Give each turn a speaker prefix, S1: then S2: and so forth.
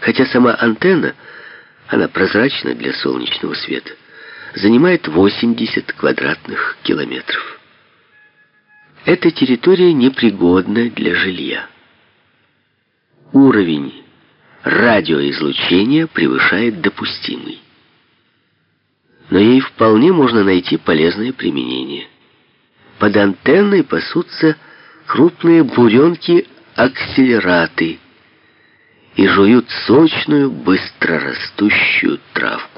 S1: хотя сама антенна, она прозрачна для солнечного света, занимает 80 квадратных километров. Эта территория непригодна для жилья. Уровень радиоизлучения превышает допустимый. Но ей вполне можно найти полезное применение. Под антенной пасутся крупные буренки-акселераты и жуют сочную, быстрорастущую травку.